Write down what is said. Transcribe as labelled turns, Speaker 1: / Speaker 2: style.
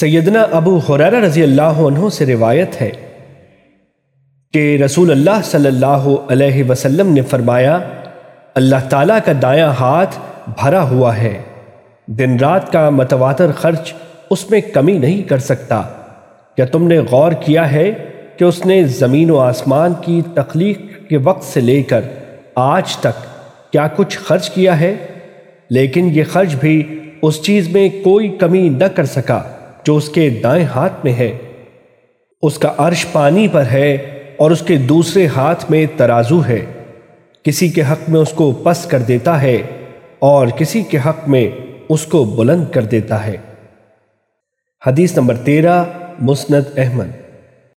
Speaker 1: سیدنا ابو حریرہ رضی اللہ عنہ سے روایت ہے کہ رسول اللہ صلی اللہ علیہ وسلم نے فرمایا، اللہ تعالیٰ کا دایاں ہاتھ بھرا ہوا ہے، دن رات کا متواتر خرچ اس میں کمی نہیں کر سکتا۔ کیا تم نے غور کیا ہے کہ اس نے زمین و آسمان کی تخلیق کے وقت سے لے کر آج تک کیا کچھ خرچ کیا ہے؟ لیکن یہ خرچ بھی اس چیز میں کوئی کمی نہ کر سکا۔ جو اس کے دائیں ہاتھ میں ہے۔ اس کا عرش پانی پر ہے اور اس کے دوسرے ہاتھ میں ترازو ہے۔ کسی کے حق میں اس کو پس کر دیتا ہے اور کسی کے حق میں اس کو بلند کر دیتا ہے۔ حدیث نمبر تیرہ، مسند احمد۔